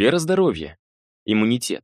Сфера здоровья. Иммунитет.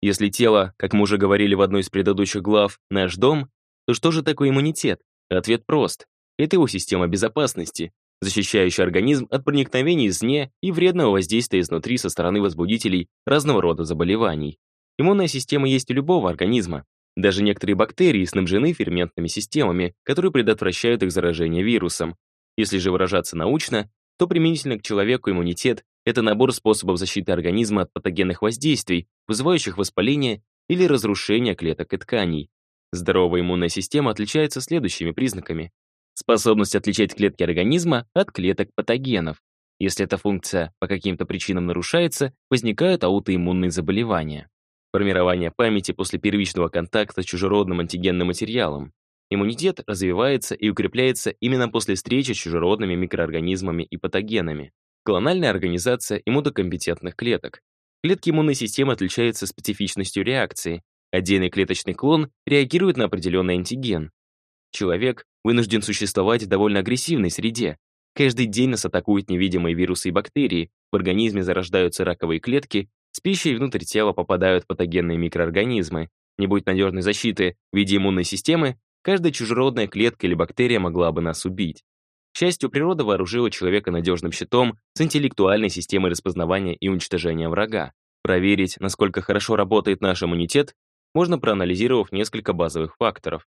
Если тело, как мы уже говорили в одной из предыдущих глав, наш дом, то что же такое иммунитет? Ответ прост. Это его система безопасности, защищающая организм от проникновений извне и вредного воздействия изнутри со стороны возбудителей разного рода заболеваний. Иммунная система есть у любого организма. Даже некоторые бактерии снабжены ферментными системами, которые предотвращают их заражение вирусом. Если же выражаться научно, то применительно к человеку иммунитет — это набор способов защиты организма от патогенных воздействий, вызывающих воспаление или разрушение клеток и тканей. Здоровая иммунная система отличается следующими признаками. Способность отличать клетки организма от клеток патогенов. Если эта функция по каким-то причинам нарушается, возникают аутоиммунные заболевания. Формирование памяти после первичного контакта с чужеродным антигенным материалом. Иммунитет развивается и укрепляется именно после встречи с чужеродными микроорганизмами и патогенами. Клональная организация иммунокомпетентных клеток. Клетки иммунной системы отличаются специфичностью реакции. Отдельный клеточный клон реагирует на определенный антиген. Человек вынужден существовать в довольно агрессивной среде. Каждый день нас атакуют невидимые вирусы и бактерии, в организме зарождаются раковые клетки, с пищей внутрь тела попадают патогенные микроорганизмы. Не будь надежной защиты в виде иммунной системы, каждая чужеродная клетка или бактерия могла бы нас убить. К счастью, природа вооружила человека надежным щитом с интеллектуальной системой распознавания и уничтожения врага. Проверить, насколько хорошо работает наш иммунитет, можно проанализировав несколько базовых факторов.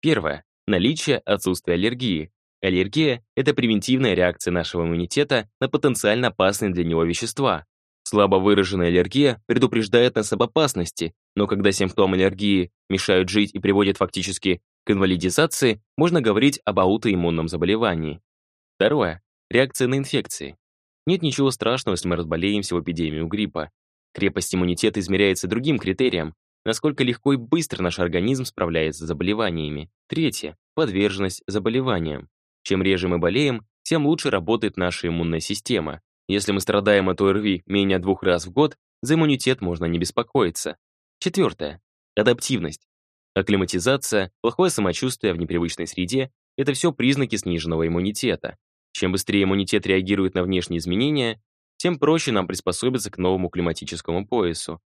Первое. Наличие отсутствия аллергии. Аллергия — это превентивная реакция нашего иммунитета на потенциально опасные для него вещества. Слабо выраженная аллергия предупреждает нас об опасности, но когда симптомы аллергии мешают жить и приводят фактически к инвалидизации, можно говорить об аутоиммунном заболевании. Второе. Реакция на инфекции. Нет ничего страшного, если мы разболеемся в эпидемию гриппа. Крепость иммунитета измеряется другим критерием, насколько легко и быстро наш организм справляется с заболеваниями. Третье — подверженность заболеваниям. Чем реже мы болеем, тем лучше работает наша иммунная система. Если мы страдаем от ОРВИ менее двух раз в год, за иммунитет можно не беспокоиться. Четвертое — адаптивность. Акклиматизация, плохое самочувствие в непривычной среде — это все признаки сниженного иммунитета. Чем быстрее иммунитет реагирует на внешние изменения, тем проще нам приспособиться к новому климатическому поясу.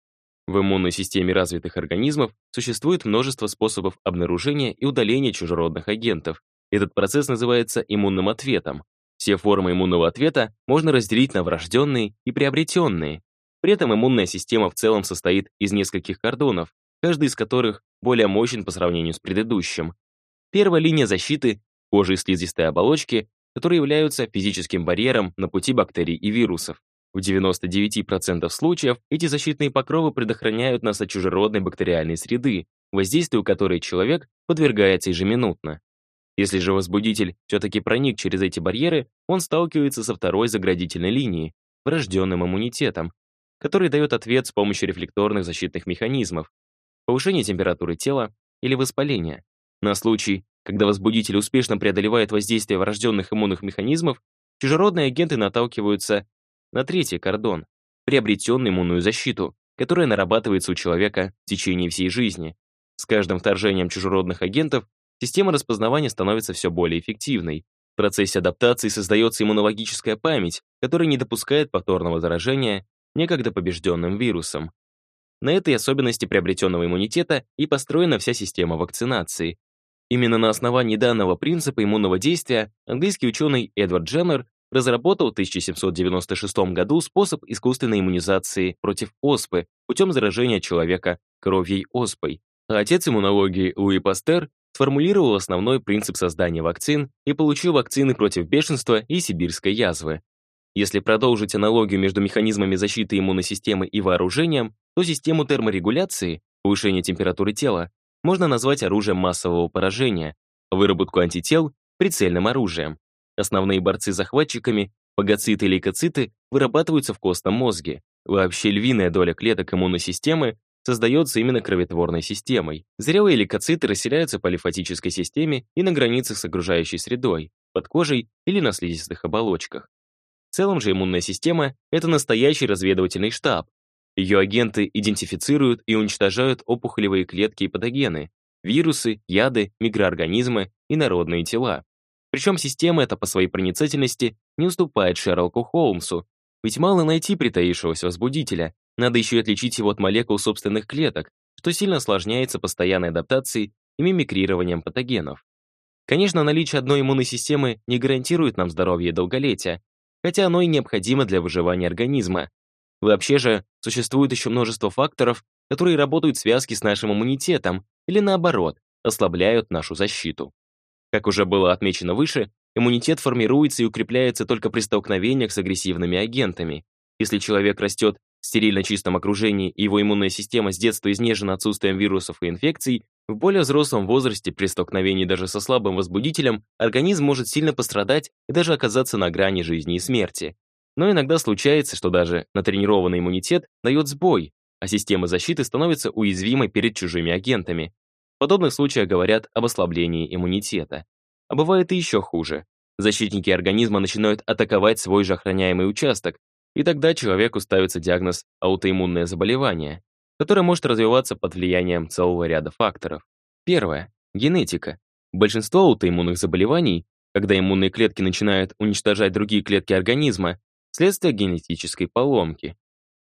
В иммунной системе развитых организмов существует множество способов обнаружения и удаления чужеродных агентов. Этот процесс называется иммунным ответом. Все формы иммунного ответа можно разделить на врожденные и приобретенные. При этом иммунная система в целом состоит из нескольких кордонов, каждый из которых более мощен по сравнению с предыдущим. Первая линия защиты — кожа и слизистые оболочки, которые являются физическим барьером на пути бактерий и вирусов. В 99% случаев эти защитные покровы предохраняют нас от чужеродной бактериальной среды, воздействию которой человек подвергается ежеминутно. Если же возбудитель все-таки проник через эти барьеры, он сталкивается со второй заградительной линией, врожденным иммунитетом, который дает ответ с помощью рефлекторных защитных механизмов, повышение температуры тела или воспаления. На случай, когда возбудитель успешно преодолевает воздействие врожденных иммунных механизмов, чужеродные агенты наталкиваются на третий кордон — приобретенную иммунную защиту, которая нарабатывается у человека в течение всей жизни. С каждым вторжением чужеродных агентов система распознавания становится все более эффективной. В процессе адаптации создается иммунологическая память, которая не допускает повторного заражения некогда побежденным вирусом. На этой особенности приобретенного иммунитета и построена вся система вакцинации. Именно на основании данного принципа иммунного действия английский ученый Эдвард Дженнер разработал в 1796 году способ искусственной иммунизации против оспы путем заражения человека кровьей оспой. А отец иммунологии Луи Пастер сформулировал основной принцип создания вакцин и получил вакцины против бешенства и сибирской язвы. Если продолжить аналогию между механизмами защиты иммунной системы и вооружением, то систему терморегуляции, повышения температуры тела, можно назвать оружием массового поражения, выработку антител — прицельным оружием. Основные борцы с захватчиками, фагоциты и лейкоциты, вырабатываются в костном мозге. Вообще львиная доля клеток иммунной системы создается именно кроветворной системой. Зрелые лейкоциты расселяются по лимфатической системе и на границах с окружающей средой, под кожей или на слизистых оболочках. В целом же иммунная система — это настоящий разведывательный штаб. Ее агенты идентифицируют и уничтожают опухолевые клетки и патогены, вирусы, яды, микроорганизмы и народные тела. Причем система эта по своей проницательности не уступает Шерлоку Холмсу. Ведь мало найти притаившегося возбудителя, надо еще и отличить его от молекул собственных клеток, что сильно осложняется постоянной адаптацией и мимикрированием патогенов. Конечно, наличие одной иммунной системы не гарантирует нам здоровье и долголетие, хотя оно и необходимо для выживания организма. Вообще же, существует еще множество факторов, которые работают в связке с нашим иммунитетом или наоборот, ослабляют нашу защиту. Как уже было отмечено выше, иммунитет формируется и укрепляется только при столкновениях с агрессивными агентами. Если человек растет в стерильно чистом окружении и его иммунная система с детства изнежена отсутствием вирусов и инфекций, в более взрослом возрасте при столкновении даже со слабым возбудителем организм может сильно пострадать и даже оказаться на грани жизни и смерти. Но иногда случается, что даже натренированный иммунитет дает сбой, а система защиты становится уязвимой перед чужими агентами. В подобных случаях говорят об ослаблении иммунитета. А бывает и еще хуже. Защитники организма начинают атаковать свой же охраняемый участок, и тогда человеку ставится диагноз аутоиммунное заболевание, которое может развиваться под влиянием целого ряда факторов. Первое. Генетика. Большинство аутоиммунных заболеваний, когда иммунные клетки начинают уничтожать другие клетки организма, следствие генетической поломки.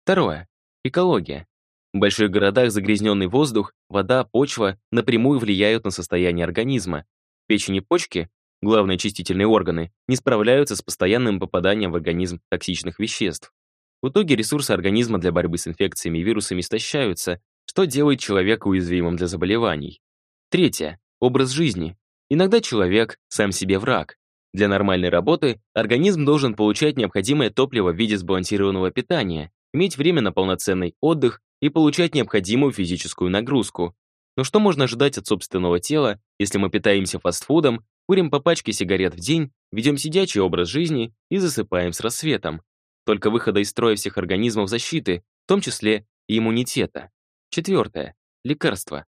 Второе. Экология. В больших городах загрязненный воздух, вода, почва напрямую влияют на состояние организма. Печень и почки, главные очистительные органы, не справляются с постоянным попаданием в организм токсичных веществ. В итоге ресурсы организма для борьбы с инфекциями и вирусами истощаются, что делает человека уязвимым для заболеваний. Третье. Образ жизни. Иногда человек сам себе враг. Для нормальной работы организм должен получать необходимое топливо в виде сбалансированного питания, иметь время на полноценный отдых и получать необходимую физическую нагрузку. Но что можно ожидать от собственного тела, если мы питаемся фастфудом, курим по пачке сигарет в день, ведем сидячий образ жизни и засыпаем с рассветом? Только выхода из строя всех организмов защиты, в том числе и иммунитета. Четвертое. Лекарства.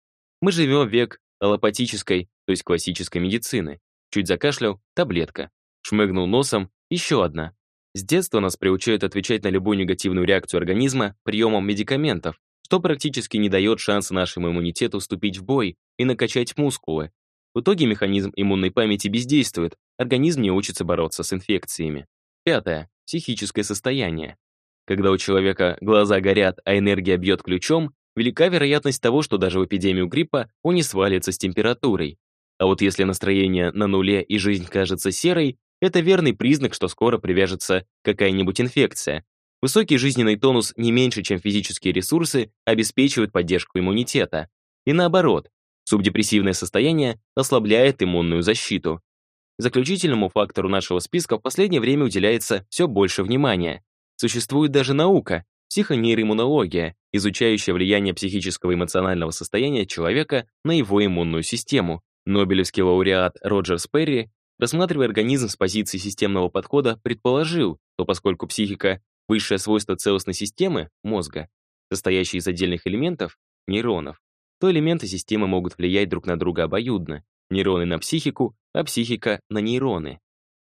Мы живем век аллопатической, то есть классической медицины. Чуть закашлял — таблетка. Шмыгнул носом — еще одна. С детства нас приучают отвечать на любую негативную реакцию организма приемом медикаментов, что практически не дает шанса нашему иммунитету вступить в бой и накачать мускулы. В итоге механизм иммунной памяти бездействует, организм не учится бороться с инфекциями. Пятое. Психическое состояние. Когда у человека глаза горят, а энергия бьет ключом, велика вероятность того, что даже в эпидемию гриппа он не свалится с температурой. А вот если настроение на нуле и жизнь кажется серой, это верный признак, что скоро привяжется какая-нибудь инфекция. Высокий жизненный тонус не меньше, чем физические ресурсы, обеспечивают поддержку иммунитета. И наоборот, субдепрессивное состояние ослабляет иммунную защиту. Заключительному фактору нашего списка в последнее время уделяется все больше внимания. Существует даже наука, психонейроиммунология, изучающая влияние психического и эмоционального состояния человека на его иммунную систему. Нобелевский лауреат Роджер Сперри Рассматривая организм с позиции системного подхода, предположил, что поскольку психика — высшее свойство целостной системы, мозга, состоящей из отдельных элементов, нейронов, то элементы системы могут влиять друг на друга обоюдно, нейроны на психику, а психика на нейроны.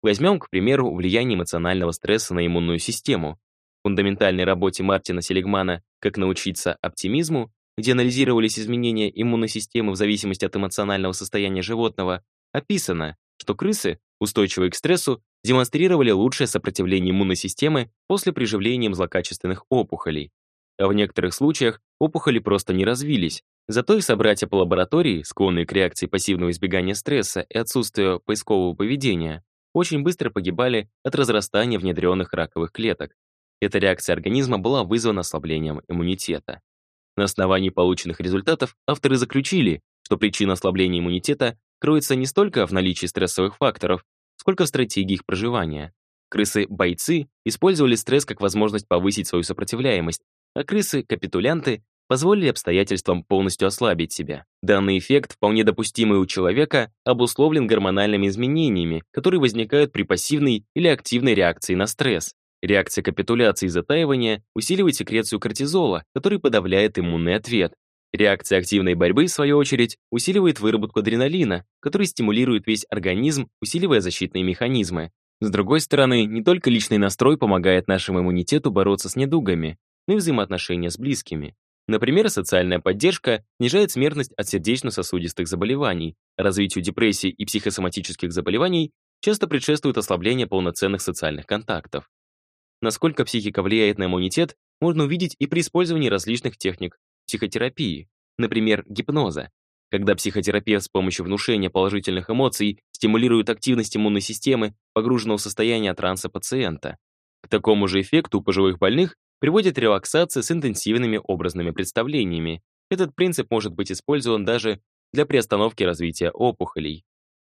Возьмем, к примеру, влияние эмоционального стресса на иммунную систему. В фундаментальной работе Мартина Селигмана «Как научиться оптимизму», где анализировались изменения иммунной системы в зависимости от эмоционального состояния животного, описано, что крысы, устойчивые к стрессу, демонстрировали лучшее сопротивление иммунной системы после приживления злокачественных опухолей. А в некоторых случаях опухоли просто не развились, зато их собратья по лаборатории, склонные к реакции пассивного избегания стресса и отсутствию поискового поведения, очень быстро погибали от разрастания внедренных раковых клеток. Эта реакция организма была вызвана ослаблением иммунитета. На основании полученных результатов авторы заключили, что причина ослабления иммунитета кроется не столько в наличии стрессовых факторов, сколько в стратегии их проживания. Крысы-бойцы использовали стресс как возможность повысить свою сопротивляемость, а крысы-капитулянты позволили обстоятельствам полностью ослабить себя. Данный эффект, вполне допустимый у человека, обусловлен гормональными изменениями, которые возникают при пассивной или активной реакции на стресс. Реакция капитуляции и затаивания усиливает секрецию кортизола, который подавляет иммунный ответ, Реакция активной борьбы, в свою очередь, усиливает выработку адреналина, который стимулирует весь организм, усиливая защитные механизмы. С другой стороны, не только личный настрой помогает нашему иммунитету бороться с недугами, но и взаимоотношения с близкими. Например, социальная поддержка снижает смертность от сердечно-сосудистых заболеваний, развитию депрессии и психосоматических заболеваний часто предшествует ослабление полноценных социальных контактов. насколько психика влияет на иммунитет, можно увидеть и при использовании различных техник психотерапии, например, гипноза. Когда психотерапевт с помощью внушения положительных эмоций стимулирует активность иммунной системы, погруженного в состояние транса пациента. К такому же эффекту у пожилых больных приводит релаксация с интенсивными образными представлениями. Этот принцип может быть использован даже для приостановки развития опухолей.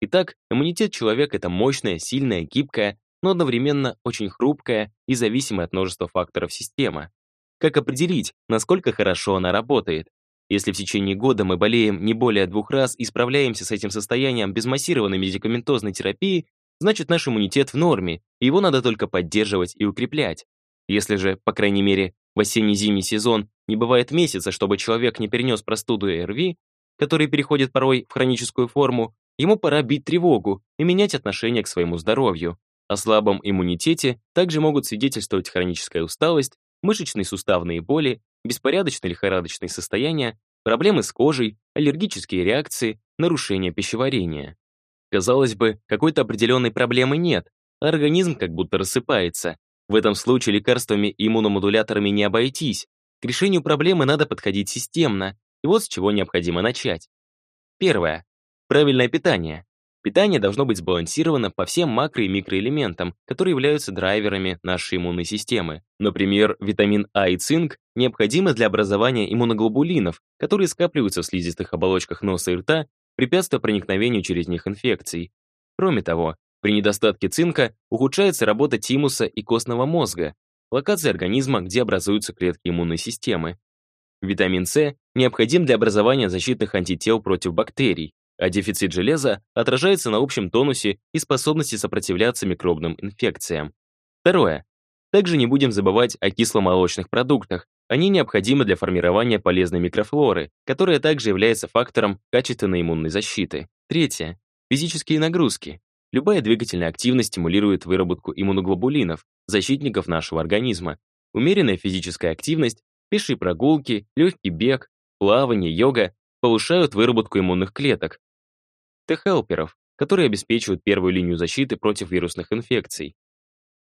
Итак, иммунитет человека — это мощная, сильная, гибкая, но одновременно очень хрупкая и зависимая от множества факторов система. Как определить, насколько хорошо она работает? Если в течение года мы болеем не более двух раз и справляемся с этим состоянием без массированной медикаментозной терапии, значит наш иммунитет в норме, и его надо только поддерживать и укреплять. Если же, по крайней мере, в осенне-зимний сезон не бывает месяца, чтобы человек не перенес простуду и РВИ, который переходит порой в хроническую форму, ему пора бить тревогу и менять отношение к своему здоровью. О слабом иммунитете также могут свидетельствовать хроническая усталость, мышечные суставные боли, беспорядочное лихорадочное состояние, проблемы с кожей, аллергические реакции, нарушение пищеварения. Казалось бы, какой-то определенной проблемы нет, а организм как будто рассыпается. В этом случае лекарствами и иммуномодуляторами не обойтись. К решению проблемы надо подходить системно, и вот с чего необходимо начать. Первое. Правильное питание. Питание должно быть сбалансировано по всем макро- и микроэлементам, которые являются драйверами нашей иммунной системы. Например, витамин А и цинк необходимы для образования иммуноглобулинов, которые скапливаются в слизистых оболочках носа и рта, препятствуя проникновению через них инфекций. Кроме того, при недостатке цинка ухудшается работа тимуса и костного мозга, локация организма, где образуются клетки иммунной системы. Витамин С необходим для образования защитных антител против бактерий, а дефицит железа отражается на общем тонусе и способности сопротивляться микробным инфекциям. Второе. Также не будем забывать о кисломолочных продуктах. Они необходимы для формирования полезной микрофлоры, которая также является фактором качественной иммунной защиты. Третье. Физические нагрузки. Любая двигательная активность стимулирует выработку иммуноглобулинов, защитников нашего организма. Умеренная физическая активность, пешие прогулки, легкий бег, плавание, йога повышают выработку иммунных клеток, Т-хелперов, которые обеспечивают первую линию защиты против вирусных инфекций.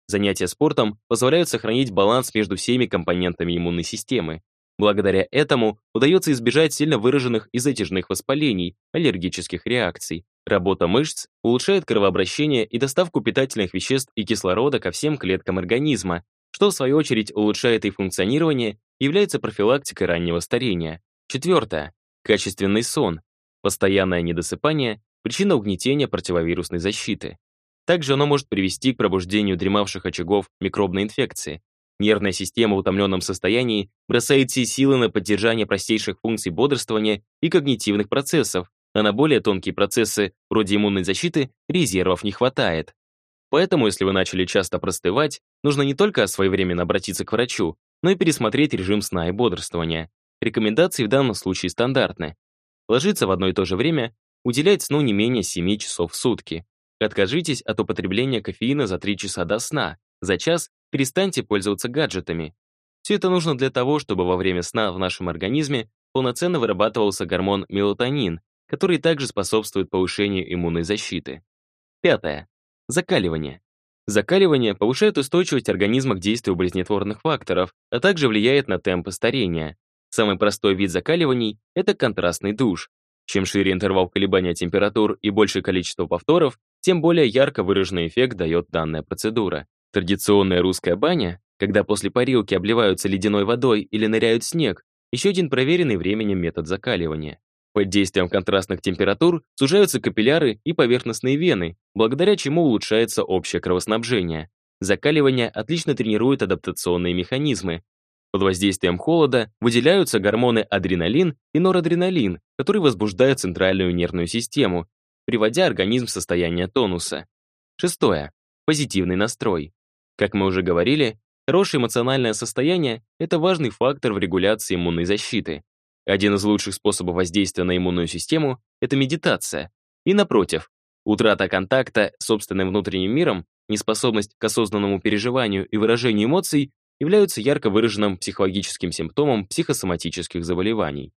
Занятия спортом позволяют сохранить баланс между всеми компонентами иммунной системы. Благодаря этому удается избежать сильно выраженных и затяжных воспалений, аллергических реакций. Работа мышц улучшает кровообращение и доставку питательных веществ и кислорода ко всем клеткам организма, что в свою очередь улучшает их функционирование и является профилактикой раннего старения. Четвертое. Качественный сон. Постоянное недосыпание – причина угнетения противовирусной защиты. Также оно может привести к пробуждению дремавших очагов микробной инфекции. Нервная система в утомленном состоянии бросает все силы на поддержание простейших функций бодрствования и когнитивных процессов, а на более тонкие процессы, вроде иммунной защиты, резервов не хватает. Поэтому, если вы начали часто простывать, нужно не только своевременно обратиться к врачу, но и пересмотреть режим сна и бодрствования. Рекомендации в данном случае стандартны. Ложиться в одно и то же время, уделять сну не менее 7 часов в сутки. Откажитесь от употребления кофеина за 3 часа до сна. За час перестаньте пользоваться гаджетами. Все это нужно для того, чтобы во время сна в нашем организме полноценно вырабатывался гормон мелатонин, который также способствует повышению иммунной защиты. Пятое. Закаливание. Закаливание повышает устойчивость организма к действию болезнетворных факторов, а также влияет на темпы старения. Самый простой вид закаливаний — это контрастный душ. Чем шире интервал колебания температур и большее количество повторов, тем более ярко выраженный эффект дает данная процедура. Традиционная русская баня, когда после парилки обливаются ледяной водой или ныряют снег, еще один проверенный временем метод закаливания. Под действием контрастных температур сужаются капилляры и поверхностные вены, благодаря чему улучшается общее кровоснабжение. Закаливание отлично тренирует адаптационные механизмы, под воздействием холода выделяются гормоны адреналин и норадреналин, которые возбуждают центральную нервную систему, приводя организм в состояние тонуса. Шестое. Позитивный настрой. Как мы уже говорили, хорошее эмоциональное состояние – это важный фактор в регуляции иммунной защиты. Один из лучших способов воздействия на иммунную систему – это медитация. И напротив, утрата контакта с собственным внутренним миром, неспособность к осознанному переживанию и выражению эмоций являются ярко выраженным психологическим симптомом психосоматических заболеваний.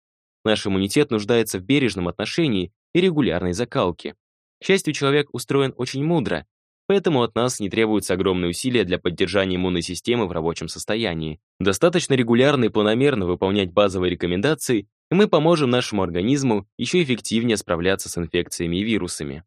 Наш иммунитет нуждается в бережном отношении и регулярной закалке. К счастью, человек устроен очень мудро. Поэтому от нас не требуются огромные усилия для поддержания иммунной системы в рабочем состоянии. Достаточно регулярно и планомерно выполнять базовые рекомендации, и мы поможем нашему организму еще эффективнее справляться с инфекциями и вирусами.